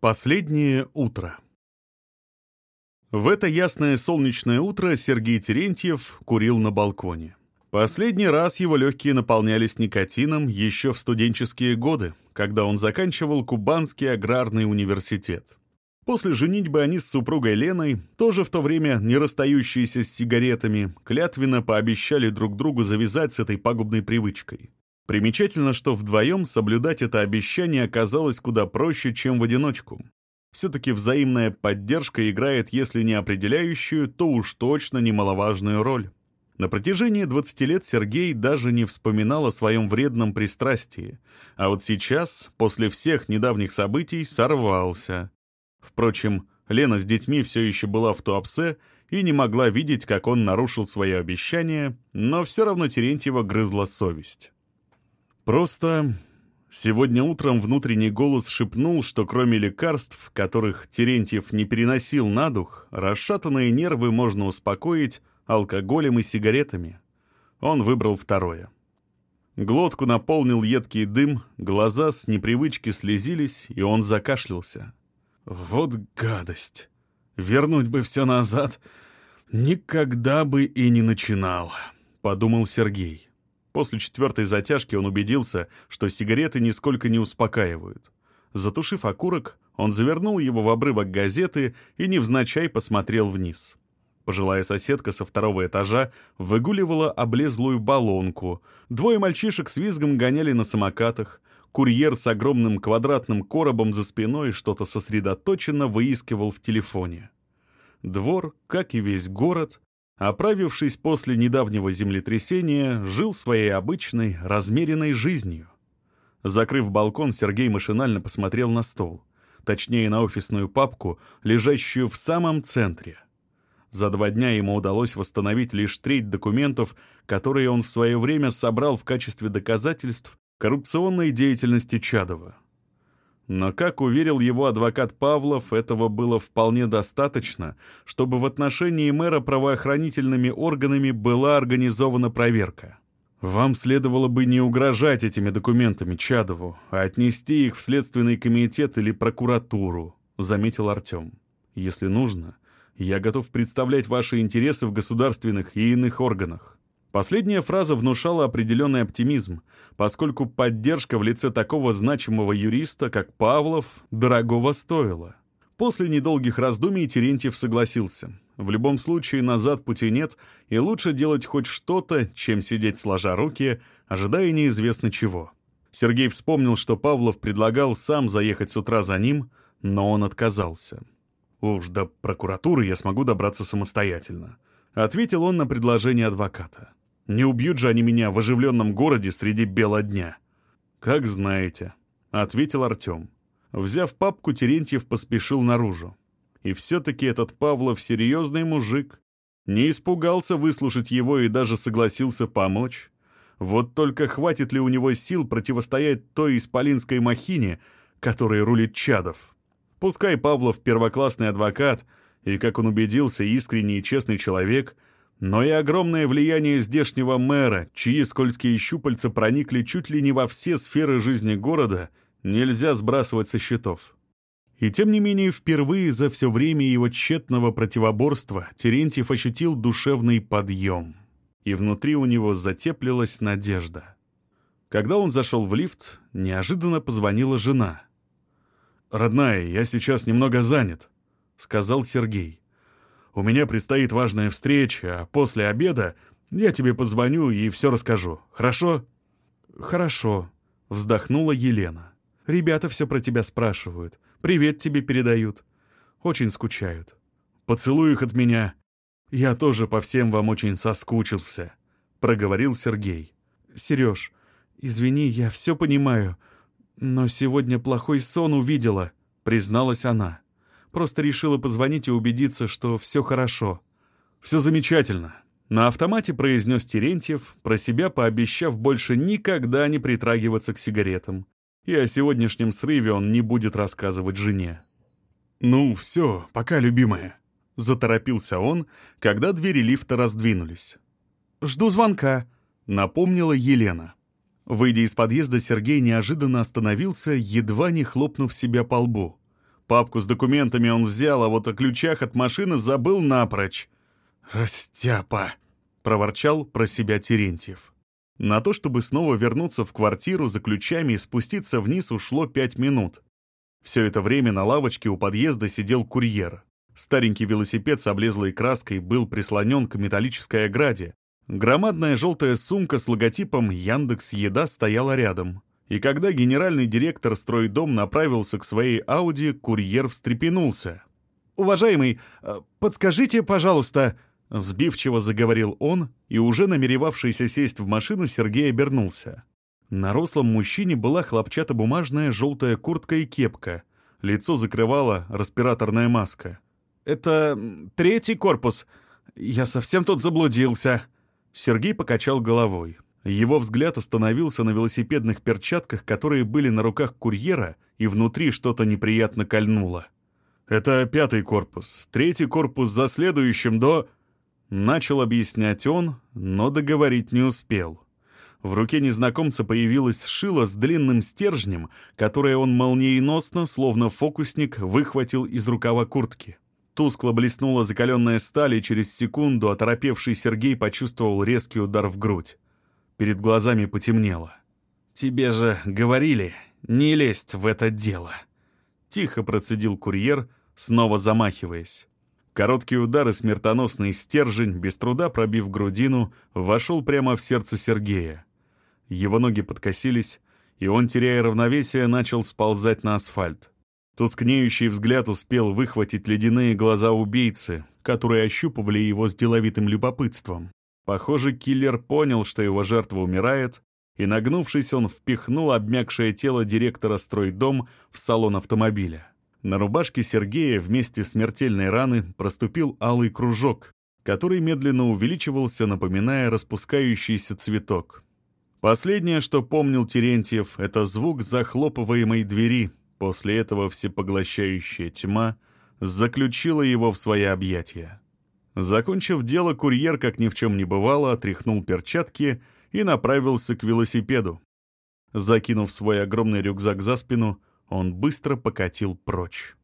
Последнее утро. В это ясное солнечное утро Сергей Терентьев курил на балконе. Последний раз его легкие наполнялись никотином еще в студенческие годы, когда он заканчивал Кубанский аграрный университет. После женитьбы они с супругой Леной, тоже в то время не расстающиеся с сигаретами, клятвенно пообещали друг другу завязать с этой пагубной привычкой. Примечательно, что вдвоем соблюдать это обещание оказалось куда проще, чем в одиночку. Все-таки взаимная поддержка играет, если не определяющую, то уж точно немаловажную роль. На протяжении 20 лет Сергей даже не вспоминал о своем вредном пристрастии, а вот сейчас, после всех недавних событий, сорвался. Впрочем, Лена с детьми все еще была в Туапсе и не могла видеть, как он нарушил свое обещание, но все равно Терентьева грызла совесть. Просто сегодня утром внутренний голос шепнул, что кроме лекарств, которых Терентьев не переносил на дух, расшатанные нервы можно успокоить алкоголем и сигаретами. Он выбрал второе. Глотку наполнил едкий дым, глаза с непривычки слезились, и он закашлялся. Вот гадость! Вернуть бы все назад никогда бы и не начинал, — подумал Сергей. После четвертой затяжки он убедился, что сигареты нисколько не успокаивают. Затушив окурок, он завернул его в обрывок газеты и невзначай посмотрел вниз. Пожилая соседка со второго этажа выгуливала облезлую баллонку. Двое мальчишек с визгом гоняли на самокатах. Курьер с огромным квадратным коробом за спиной что-то сосредоточенно выискивал в телефоне. Двор, как и весь город, оправившись после недавнего землетрясения, жил своей обычной, размеренной жизнью. Закрыв балкон, Сергей машинально посмотрел на стол, точнее на офисную папку, лежащую в самом центре. За два дня ему удалось восстановить лишь треть документов, которые он в свое время собрал в качестве доказательств коррупционной деятельности Чадова. Но, как уверил его адвокат Павлов, этого было вполне достаточно, чтобы в отношении мэра правоохранительными органами была организована проверка. «Вам следовало бы не угрожать этими документами Чадову, а отнести их в Следственный комитет или прокуратуру», — заметил Артем. «Если нужно, я готов представлять ваши интересы в государственных и иных органах. Последняя фраза внушала определенный оптимизм, поскольку поддержка в лице такого значимого юриста, как Павлов, дорогого стоила. После недолгих раздумий Терентьев согласился. В любом случае назад пути нет, и лучше делать хоть что-то, чем сидеть сложа руки, ожидая неизвестно чего. Сергей вспомнил, что Павлов предлагал сам заехать с утра за ним, но он отказался. «Уж до прокуратуры я смогу добраться самостоятельно», — ответил он на предложение адвоката. Не убьют же они меня в оживленном городе среди бела дня. «Как знаете», — ответил Артем. Взяв папку, Терентьев поспешил наружу. И все-таки этот Павлов серьезный мужик. Не испугался выслушать его и даже согласился помочь. Вот только хватит ли у него сил противостоять той исполинской махине, которой рулит Чадов? Пускай Павлов первоклассный адвокат, и, как он убедился, искренний и честный человек — но и огромное влияние здешнего мэра, чьи скользкие щупальца проникли чуть ли не во все сферы жизни города, нельзя сбрасывать со счетов. И тем не менее, впервые за все время его тщетного противоборства Терентьев ощутил душевный подъем. И внутри у него затеплилась надежда. Когда он зашел в лифт, неожиданно позвонила жена. «Родная, я сейчас немного занят», — сказал Сергей. У меня предстоит важная встреча, а после обеда я тебе позвоню и все расскажу. Хорошо?» «Хорошо», — вздохнула Елена. «Ребята все про тебя спрашивают. Привет тебе передают. Очень скучают. Поцелуй их от меня. Я тоже по всем вам очень соскучился», — проговорил Сергей. «Сереж, извини, я все понимаю, но сегодня плохой сон увидела», — призналась она. Просто решила позвонить и убедиться, что все хорошо. «Все замечательно», — на автомате произнес Терентьев, про себя пообещав больше никогда не притрагиваться к сигаретам. И о сегодняшнем срыве он не будет рассказывать жене. «Ну, все, пока, любимая», — заторопился он, когда двери лифта раздвинулись. «Жду звонка», — напомнила Елена. Выйдя из подъезда, Сергей неожиданно остановился, едва не хлопнув себя по лбу. Папку с документами он взял, а вот о ключах от машины забыл напрочь. «Растяпа!» — проворчал про себя Терентьев. На то, чтобы снова вернуться в квартиру за ключами и спуститься вниз, ушло пять минут. Все это время на лавочке у подъезда сидел курьер. Старенький велосипед с облезлой краской был прислонен к металлической ограде. Громадная желтая сумка с логотипом «Яндекс Еда» стояла рядом. И когда генеральный директор стройдом направился к своей Ауди, курьер встрепенулся. «Уважаемый, э, подскажите, пожалуйста...» Сбивчиво заговорил он, и уже намеревавшийся сесть в машину Сергей обернулся. На рослом мужчине была хлопчатобумажная желтая куртка и кепка. Лицо закрывала респираторная маска. «Это третий корпус. Я совсем тут заблудился». Сергей покачал головой. Его взгляд остановился на велосипедных перчатках, которые были на руках курьера, и внутри что-то неприятно кольнуло. «Это пятый корпус. Третий корпус за следующим до...» Начал объяснять он, но договорить не успел. В руке незнакомца появилась шила с длинным стержнем, которое он молниеносно, словно фокусник, выхватил из рукава куртки. Тускло блеснула закаленная сталь, и через секунду оторопевший Сергей почувствовал резкий удар в грудь. Перед глазами потемнело. «Тебе же говорили, не лезть в это дело!» Тихо процедил курьер, снова замахиваясь. Короткий удар и смертоносный стержень, без труда пробив грудину, вошел прямо в сердце Сергея. Его ноги подкосились, и он, теряя равновесие, начал сползать на асфальт. Тускнеющий взгляд успел выхватить ледяные глаза убийцы, которые ощупывали его с деловитым любопытством. Похоже, киллер понял, что его жертва умирает, и, нагнувшись, он впихнул обмякшее тело директора стройдом в салон автомобиля. На рубашке Сергея вместе смертельной раны проступил алый кружок, который медленно увеличивался, напоминая распускающийся цветок. Последнее, что помнил Терентьев, это звук захлопываемой двери. После этого всепоглощающая тьма заключила его в свои объятия. Закончив дело, курьер, как ни в чем не бывало, отряхнул перчатки и направился к велосипеду. Закинув свой огромный рюкзак за спину, он быстро покатил прочь.